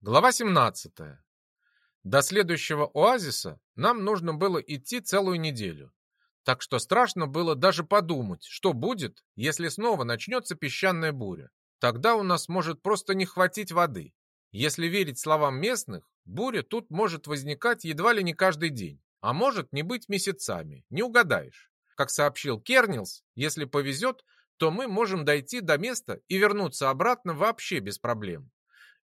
Глава 17. До следующего оазиса нам нужно было идти целую неделю. Так что страшно было даже подумать, что будет, если снова начнется песчаная буря. Тогда у нас может просто не хватить воды. Если верить словам местных, буря тут может возникать едва ли не каждый день, а может не быть месяцами, не угадаешь. Как сообщил Кернилс, если повезет, то мы можем дойти до места и вернуться обратно вообще без проблем.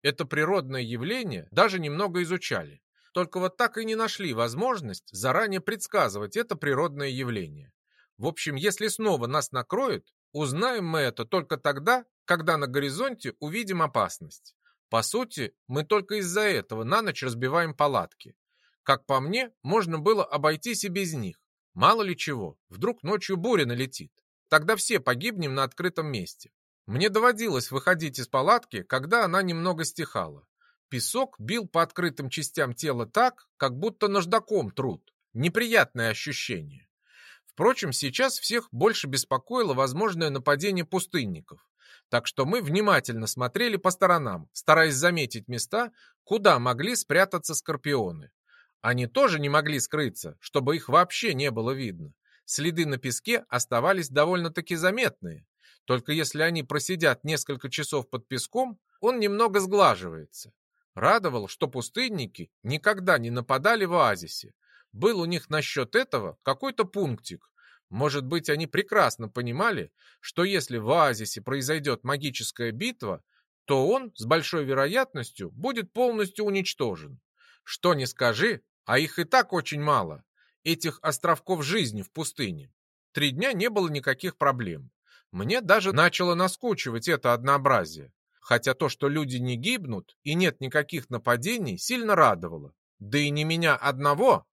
Это природное явление даже немного изучали. Только вот так и не нашли возможность заранее предсказывать это природное явление. В общем, если снова нас накроет, узнаем мы это только тогда, когда на горизонте увидим опасность. По сути, мы только из-за этого на ночь разбиваем палатки. Как по мне, можно было обойтись и без них. Мало ли чего, вдруг ночью буря налетит. Тогда все погибнем на открытом месте. Мне доводилось выходить из палатки, когда она немного стихала. Песок бил по открытым частям тела так, как будто наждаком труд. Неприятное ощущение. Впрочем, сейчас всех больше беспокоило возможное нападение пустынников. Так что мы внимательно смотрели по сторонам, стараясь заметить места, куда могли спрятаться скорпионы. Они тоже не могли скрыться, чтобы их вообще не было видно. Следы на песке оставались довольно-таки заметные, только если они просидят несколько часов под песком, он немного сглаживается. Радовал, что пустынники никогда не нападали в оазисе. Был у них насчет этого какой-то пунктик. Может быть, они прекрасно понимали, что если в оазисе произойдет магическая битва, то он с большой вероятностью будет полностью уничтожен. Что не скажи, а их и так очень мало, этих островков жизни в пустыне. Три дня не было никаких проблем. Мне даже начало наскучивать это однообразие. Хотя то, что люди не гибнут и нет никаких нападений, сильно радовало. Да и не меня одного.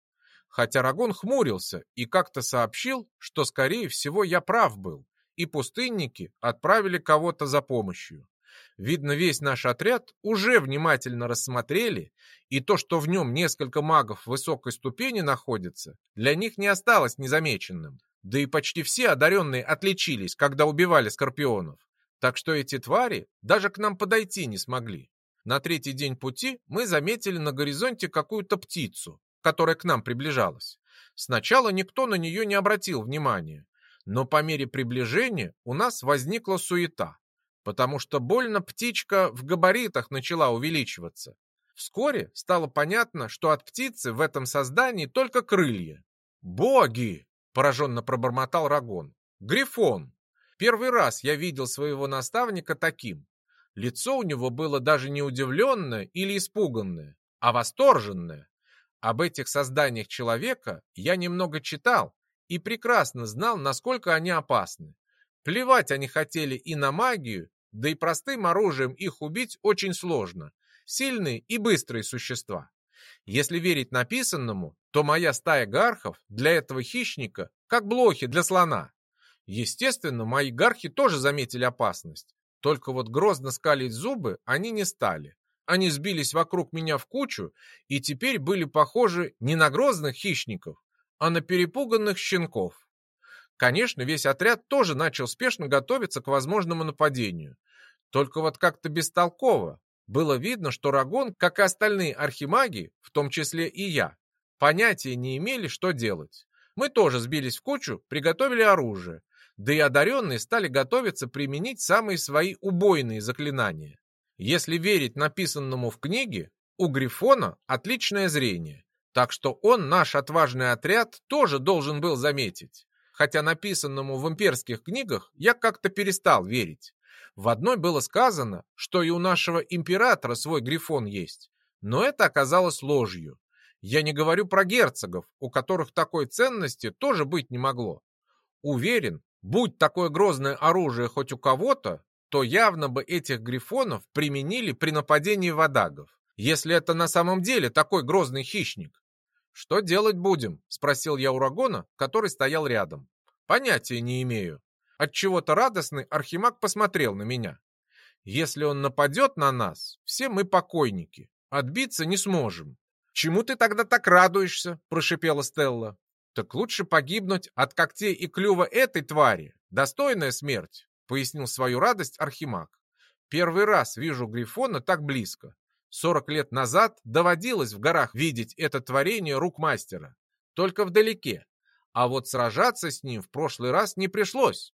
Хотя Рагон хмурился и как-то сообщил, что, скорее всего, я прав был, и пустынники отправили кого-то за помощью. Видно, весь наш отряд уже внимательно рассмотрели, и то, что в нем несколько магов высокой ступени находится, для них не осталось незамеченным. Да и почти все одаренные отличились, когда убивали скорпионов. Так что эти твари даже к нам подойти не смогли. На третий день пути мы заметили на горизонте какую-то птицу, которая к нам приближалась. Сначала никто на нее не обратил внимания, но по мере приближения у нас возникла суета, потому что больно птичка в габаритах начала увеличиваться. Вскоре стало понятно, что от птицы в этом создании только крылья. «Боги!» Пораженно пробормотал Рагон. Грифон. Первый раз я видел своего наставника таким. Лицо у него было даже не удивленное или испуганное, а восторженное. Об этих созданиях человека я немного читал и прекрасно знал, насколько они опасны. Плевать они хотели и на магию, да и простым оружием их убить очень сложно. Сильные и быстрые существа. Если верить написанному, то моя стая гархов для этого хищника как блохи для слона. Естественно, мои гархи тоже заметили опасность. Только вот грозно скалить зубы они не стали. Они сбились вокруг меня в кучу и теперь были похожи не на грозных хищников, а на перепуганных щенков. Конечно, весь отряд тоже начал спешно готовиться к возможному нападению. Только вот как-то бестолково. Было видно, что Рагон, как и остальные архимаги, в том числе и я, понятия не имели, что делать. Мы тоже сбились в кучу, приготовили оружие, да и одаренные стали готовиться применить самые свои убойные заклинания. Если верить написанному в книге, у Грифона отличное зрение, так что он наш отважный отряд тоже должен был заметить. Хотя написанному в имперских книгах я как-то перестал верить. В одной было сказано, что и у нашего императора свой грифон есть, но это оказалось ложью. Я не говорю про герцогов, у которых такой ценности тоже быть не могло. Уверен, будь такое грозное оружие хоть у кого-то, то явно бы этих грифонов применили при нападении водагов, если это на самом деле такой грозный хищник. «Что делать будем?» – спросил я у Рагона, который стоял рядом. «Понятия не имею. От чего то радостный Архимаг посмотрел на меня. Если он нападет на нас, все мы покойники. Отбиться не сможем. Чему ты тогда так радуешься? Прошипела Стелла. Так лучше погибнуть от когтей и клюва этой твари. Достойная смерть, пояснил свою радость Архимаг. Первый раз вижу Грифона так близко. Сорок лет назад доводилось в горах видеть это творение рук мастера. Только вдалеке. А вот сражаться с ним в прошлый раз не пришлось.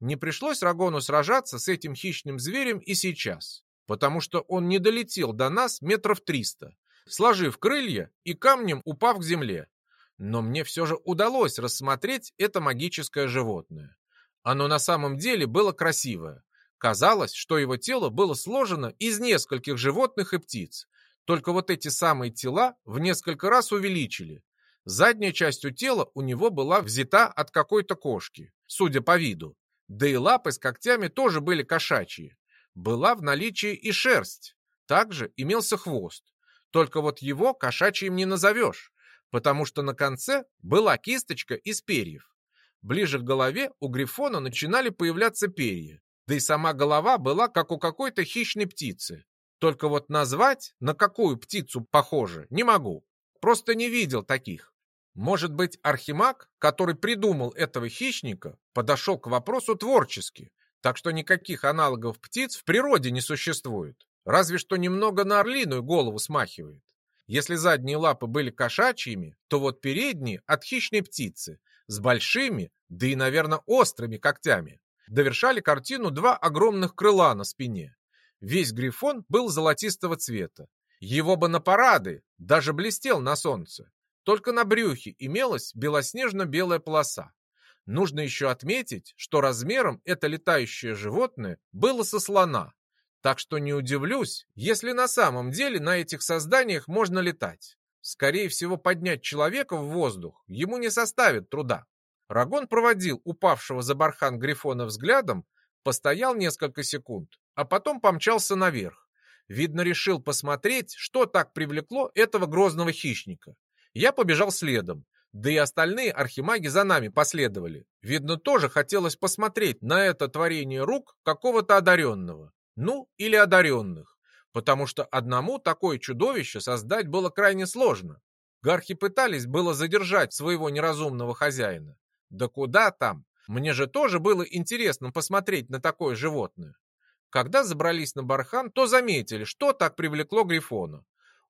Не пришлось Рагону сражаться с этим хищным зверем и сейчас, потому что он не долетел до нас метров триста, сложив крылья и камнем упав к земле. Но мне все же удалось рассмотреть это магическое животное. Оно на самом деле было красивое. Казалось, что его тело было сложено из нескольких животных и птиц. Только вот эти самые тела в несколько раз увеличили. Задняя часть у тела у него была взята от какой-то кошки, судя по виду. Да и лапы с когтями тоже были кошачьи. Была в наличии и шерсть. Также имелся хвост. Только вот его кошачьим не назовешь, потому что на конце была кисточка из перьев. Ближе к голове у грифона начинали появляться перья, да и сама голова была как у какой-то хищной птицы. Только вот назвать, на какую птицу похоже, не могу. Просто не видел таких. Может быть, Архимаг, который придумал этого хищника, подошел к вопросу творчески, так что никаких аналогов птиц в природе не существует. Разве что немного на орлиную голову смахивает. Если задние лапы были кошачьими, то вот передние от хищной птицы, с большими, да и, наверное, острыми когтями. Довершали картину два огромных крыла на спине. Весь грифон был золотистого цвета. Его бы на парады даже блестел на солнце. Только на брюхе имелась белоснежно-белая полоса. Нужно еще отметить, что размером это летающее животное было со слона. Так что не удивлюсь, если на самом деле на этих созданиях можно летать. Скорее всего, поднять человека в воздух ему не составит труда. Рагон проводил упавшего за бархан Грифона взглядом, постоял несколько секунд, а потом помчался наверх. Видно, решил посмотреть, что так привлекло этого грозного хищника. Я побежал следом, да и остальные архимаги за нами последовали. Видно, тоже хотелось посмотреть на это творение рук какого-то одаренного. Ну, или одаренных. Потому что одному такое чудовище создать было крайне сложно. Гархи пытались было задержать своего неразумного хозяина. Да куда там? Мне же тоже было интересно посмотреть на такое животное. Когда забрались на бархан, то заметили, что так привлекло Грифона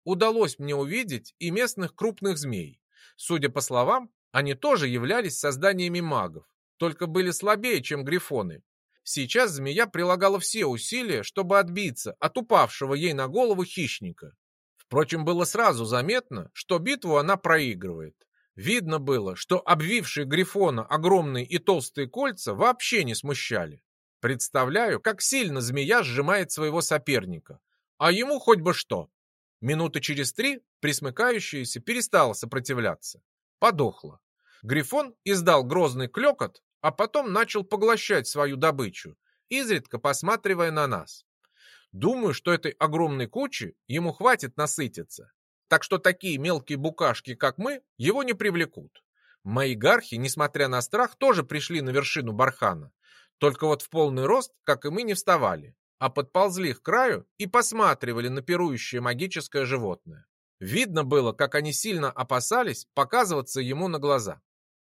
удалось мне увидеть и местных крупных змей. Судя по словам, они тоже являлись созданиями магов, только были слабее, чем грифоны. Сейчас змея прилагала все усилия, чтобы отбиться от упавшего ей на голову хищника. Впрочем, было сразу заметно, что битву она проигрывает. Видно было, что обвившие Грифона огромные и толстые кольца вообще не смущали. Представляю, как сильно змея сжимает своего соперника. А ему хоть бы что. Минуты через три присмыкающаяся перестала сопротивляться. Подохла. Грифон издал грозный клекот, а потом начал поглощать свою добычу, изредка посматривая на нас. Думаю, что этой огромной кучи ему хватит насытиться. Так что такие мелкие букашки, как мы, его не привлекут. Мои гархи, несмотря на страх, тоже пришли на вершину бархана. Только вот в полный рост, как и мы, не вставали а подползли к краю и посматривали на пирующее магическое животное. Видно было, как они сильно опасались показываться ему на глаза.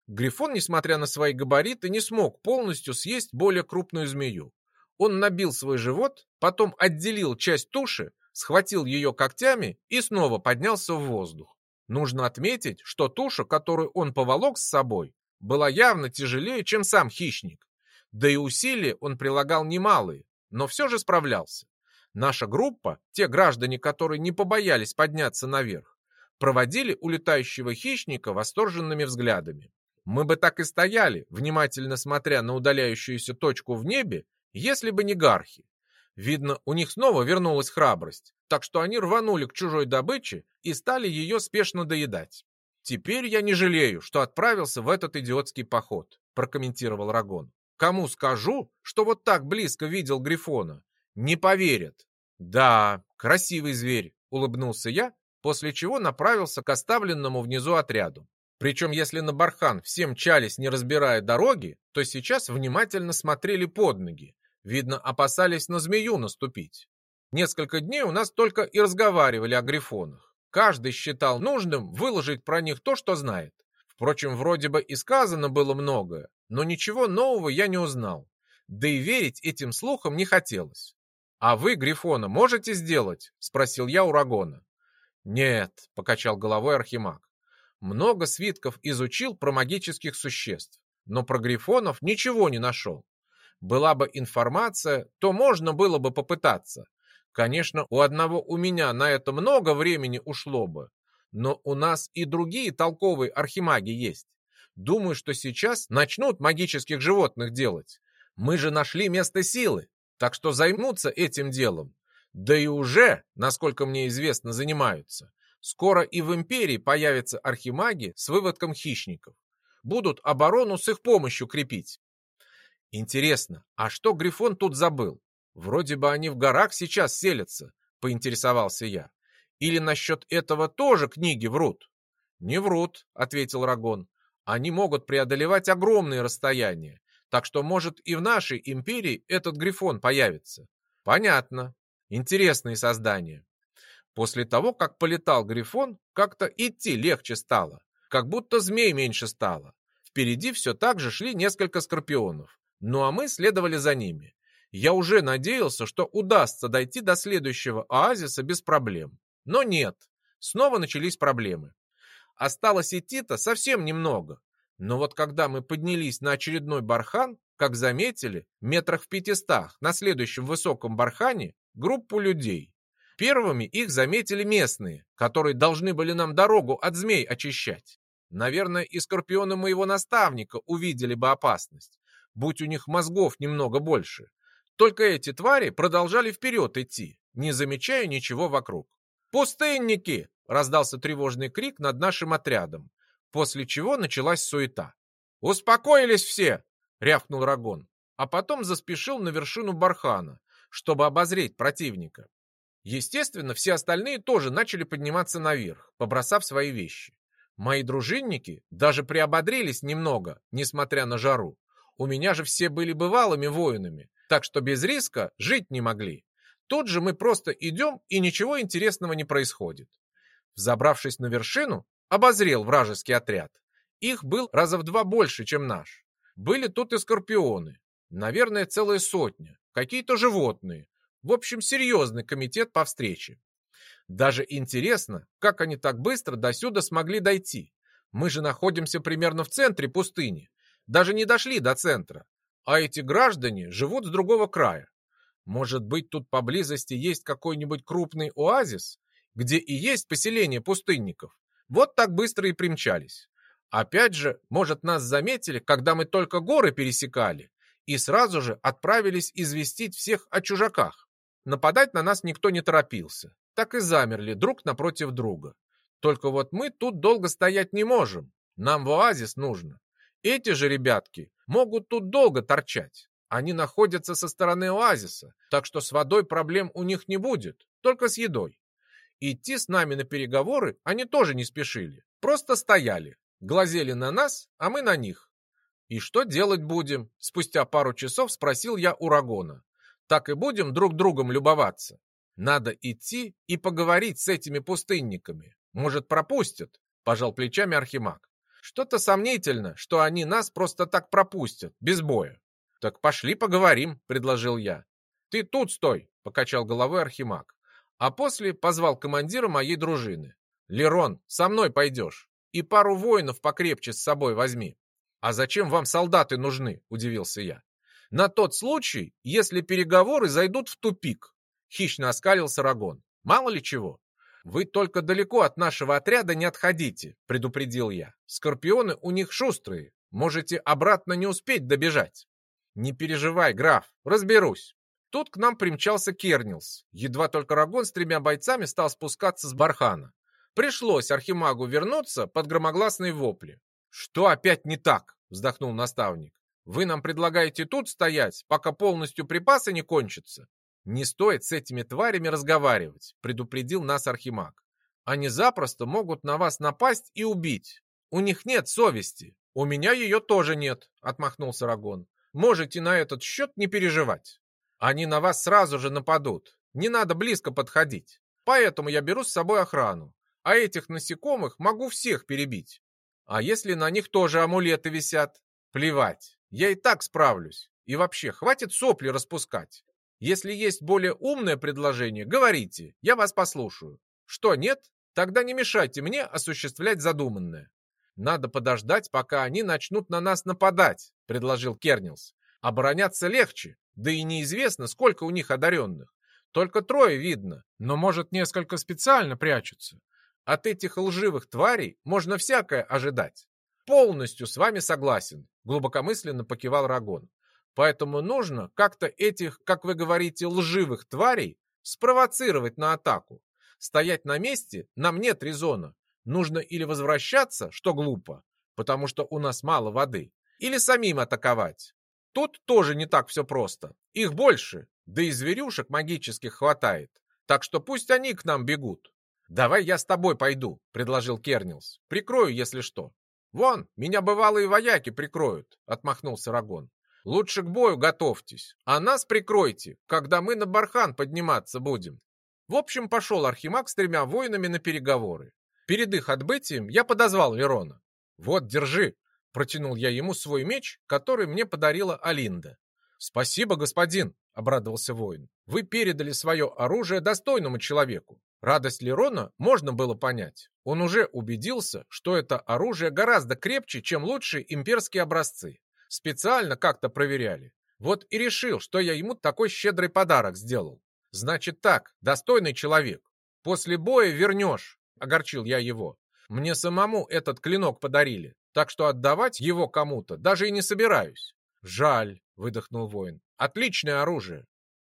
Грифон, несмотря на свои габариты, не смог полностью съесть более крупную змею. Он набил свой живот, потом отделил часть туши, схватил ее когтями и снова поднялся в воздух. Нужно отметить, что туша, которую он поволок с собой, была явно тяжелее, чем сам хищник. Да и усилия он прилагал немалые, но все же справлялся. Наша группа, те граждане, которые не побоялись подняться наверх, проводили улетающего хищника восторженными взглядами. Мы бы так и стояли, внимательно смотря на удаляющуюся точку в небе, если бы не гархи. Видно, у них снова вернулась храбрость, так что они рванули к чужой добыче и стали ее спешно доедать. «Теперь я не жалею, что отправился в этот идиотский поход», прокомментировал Рагон. Кому скажу, что вот так близко видел Грифона, не поверят. Да, красивый зверь, улыбнулся я, после чего направился к оставленному внизу отряду. Причем, если на бархан все мчались, не разбирая дороги, то сейчас внимательно смотрели под ноги. Видно, опасались на змею наступить. Несколько дней у нас только и разговаривали о грифонах. Каждый считал нужным выложить про них то, что знает. Впрочем, вроде бы и сказано было многое, но ничего нового я не узнал. Да и верить этим слухам не хотелось. «А вы, Грифона, можете сделать?» — спросил я у Рагона. «Нет», — покачал головой Архимаг. «Много свитков изучил про магических существ, но про Грифонов ничего не нашел. Была бы информация, то можно было бы попытаться. Конечно, у одного у меня на это много времени ушло бы, но у нас и другие толковые архимаги есть. Думаю, что сейчас начнут магических животных делать. Мы же нашли место силы так что займутся этим делом. Да и уже, насколько мне известно, занимаются. Скоро и в империи появятся архимаги с выводком хищников. Будут оборону с их помощью крепить. Интересно, а что Грифон тут забыл? Вроде бы они в горах сейчас селятся, поинтересовался я. Или насчет этого тоже книги врут? Не врут, ответил Рагон. Они могут преодолевать огромные расстояния так что, может, и в нашей империи этот грифон появится. Понятно. Интересные создания. После того, как полетал грифон, как-то идти легче стало. Как будто змей меньше стало. Впереди все так же шли несколько скорпионов. Ну а мы следовали за ними. Я уже надеялся, что удастся дойти до следующего оазиса без проблем. Но нет. Снова начались проблемы. Осталось идти-то совсем немного. Но вот когда мы поднялись на очередной бархан, как заметили, метрах в пятистах на следующем высоком бархане группу людей. Первыми их заметили местные, которые должны были нам дорогу от змей очищать. Наверное, и скорпионы моего наставника увидели бы опасность, будь у них мозгов немного больше. Только эти твари продолжали вперед идти, не замечая ничего вокруг. «Пустынники!» — раздался тревожный крик над нашим отрядом после чего началась суета. «Успокоились все!» — рявкнул Рагон, а потом заспешил на вершину бархана, чтобы обозреть противника. Естественно, все остальные тоже начали подниматься наверх, побросав свои вещи. Мои дружинники даже приободрились немного, несмотря на жару. У меня же все были бывалыми воинами, так что без риска жить не могли. Тут же мы просто идем, и ничего интересного не происходит. Взобравшись на вершину, обозрел вражеский отряд. Их был раза в два больше, чем наш. Были тут и скорпионы. Наверное, целая сотня. Какие-то животные. В общем, серьезный комитет по встрече. Даже интересно, как они так быстро до сюда смогли дойти. Мы же находимся примерно в центре пустыни. Даже не дошли до центра. А эти граждане живут с другого края. Может быть, тут поблизости есть какой-нибудь крупный оазис, где и есть поселение пустынников, вот так быстро и примчались. Опять же, может, нас заметили, когда мы только горы пересекали, и сразу же отправились известить всех о чужаках. Нападать на нас никто не торопился, так и замерли друг напротив друга. Только вот мы тут долго стоять не можем, нам в оазис нужно. Эти же ребятки могут тут долго торчать. Они находятся со стороны оазиса, так что с водой проблем у них не будет, только с едой. Идти с нами на переговоры они тоже не спешили, просто стояли, глазели на нас, а мы на них. «И что делать будем?» Спустя пару часов спросил я у Рагона. «Так и будем друг другом любоваться. Надо идти и поговорить с этими пустынниками. Может, пропустят?» Пожал плечами Архимаг. «Что-то сомнительно, что они нас просто так пропустят, без боя». «Так пошли поговорим», — предложил я. «Ты тут стой», — покачал головой Архимаг а после позвал командира моей дружины. «Лерон, со мной пойдешь, и пару воинов покрепче с собой возьми». «А зачем вам солдаты нужны?» – удивился я. «На тот случай, если переговоры зайдут в тупик», – хищно оскалился Рагон. «Мало ли чего». «Вы только далеко от нашего отряда не отходите», – предупредил я. «Скорпионы у них шустрые, можете обратно не успеть добежать». «Не переживай, граф, разберусь». Тут к нам примчался Кернилс. Едва только Рагон с тремя бойцами стал спускаться с бархана. Пришлось Архимагу вернуться под громогласные вопли. «Что опять не так?» — вздохнул наставник. «Вы нам предлагаете тут стоять, пока полностью припасы не кончатся?» «Не стоит с этими тварями разговаривать», — предупредил нас Архимаг. «Они запросто могут на вас напасть и убить. У них нет совести. У меня ее тоже нет», — отмахнулся Рагон. «Можете на этот счет не переживать». Они на вас сразу же нападут. Не надо близко подходить. Поэтому я беру с собой охрану. А этих насекомых могу всех перебить. А если на них тоже амулеты висят? Плевать. Я и так справлюсь. И вообще, хватит сопли распускать. Если есть более умное предложение, говорите, я вас послушаю. Что нет, тогда не мешайте мне осуществлять задуманное. Надо подождать, пока они начнут на нас нападать, предложил Кернилс. Обороняться легче, да и неизвестно, сколько у них одаренных. Только трое видно, но, может, несколько специально прячутся. От этих лживых тварей можно всякое ожидать. Полностью с вами согласен, глубокомысленно покивал Рагон. Поэтому нужно как-то этих, как вы говорите, лживых тварей спровоцировать на атаку. Стоять на месте нам нет резона. Нужно или возвращаться, что глупо, потому что у нас мало воды, или самим атаковать. Тут тоже не так все просто. Их больше, да и зверюшек магических хватает. Так что пусть они к нам бегут. «Давай я с тобой пойду», — предложил Кернилс. «Прикрою, если что». «Вон, меня бывалые вояки прикроют», — отмахнулся Рагон. «Лучше к бою готовьтесь, а нас прикройте, когда мы на бархан подниматься будем». В общем, пошел Архимаг с тремя воинами на переговоры. Перед их отбытием я подозвал Верона. «Вот, держи», — протянул я ему свой меч, который мне подарила Алинда. «Спасибо, господин», — обрадовался воин. «Вы передали свое оружие достойному человеку. Радость Лерона можно было понять. Он уже убедился, что это оружие гораздо крепче, чем лучшие имперские образцы. Специально как-то проверяли. Вот и решил, что я ему такой щедрый подарок сделал. Значит так, достойный человек. После боя вернешь, огорчил я его. Мне самому этот клинок подарили, так что отдавать его кому-то даже и не собираюсь. Жаль, выдохнул воин. Отличное оружие.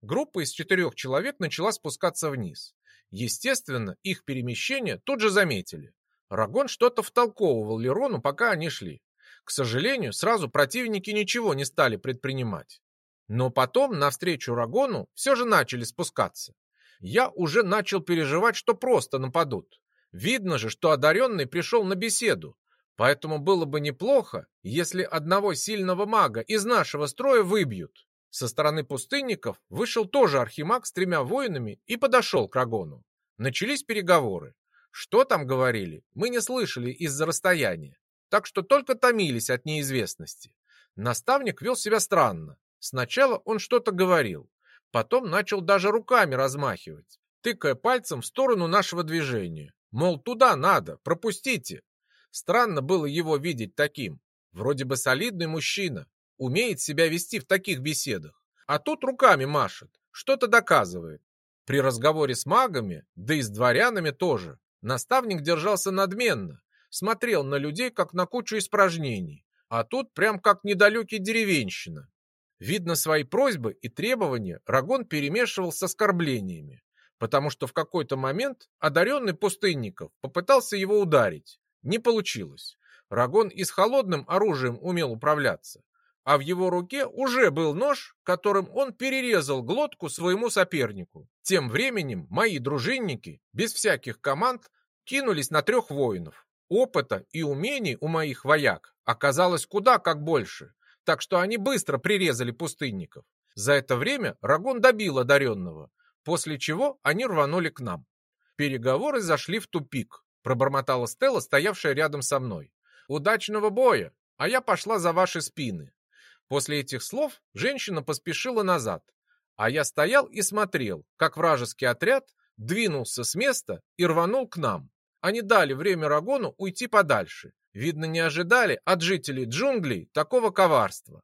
Группа из четырех человек начала спускаться вниз. Естественно, их перемещение тут же заметили. Рагон что-то втолковывал Лерону, пока они шли. К сожалению, сразу противники ничего не стали предпринимать. Но потом, навстречу Рагону, все же начали спускаться. Я уже начал переживать, что просто нападут. Видно же, что одаренный пришел на беседу, поэтому было бы неплохо, если одного сильного мага из нашего строя выбьют. Со стороны пустынников вышел тоже архимаг с тремя воинами и подошел к Рагону. Начались переговоры. Что там говорили, мы не слышали из-за расстояния, так что только томились от неизвестности. Наставник вел себя странно. Сначала он что-то говорил, потом начал даже руками размахивать, тыкая пальцем в сторону нашего движения. Мол, туда надо, пропустите. Странно было его видеть таким. Вроде бы солидный мужчина, умеет себя вести в таких беседах. А тут руками машет, что-то доказывает. При разговоре с магами, да и с дворянами тоже, наставник держался надменно, смотрел на людей, как на кучу испражнений, а тут прям как недалекий деревенщина. Видно, свои просьбы и требования Рагон перемешивал с оскорблениями, потому что в какой-то момент одаренный пустынников попытался его ударить. Не получилось. Рагон и с холодным оружием умел управляться, а в его руке уже был нож, которым он перерезал глотку своему сопернику. Тем временем мои дружинники, без всяких команд, кинулись на трех воинов. Опыта и умений у моих вояк оказалось куда как больше, так что они быстро прирезали пустынников. За это время Рагон добил одаренного, после чего они рванули к нам. Переговоры зашли в тупик, пробормотала Стелла, стоявшая рядом со мной. «Удачного боя, а я пошла за ваши спины. После этих слов женщина поспешила назад, а я стоял и смотрел, как вражеский отряд двинулся с места и рванул к нам. Они дали время Рагону уйти подальше. Видно, не ожидали от жителей джунглей такого коварства.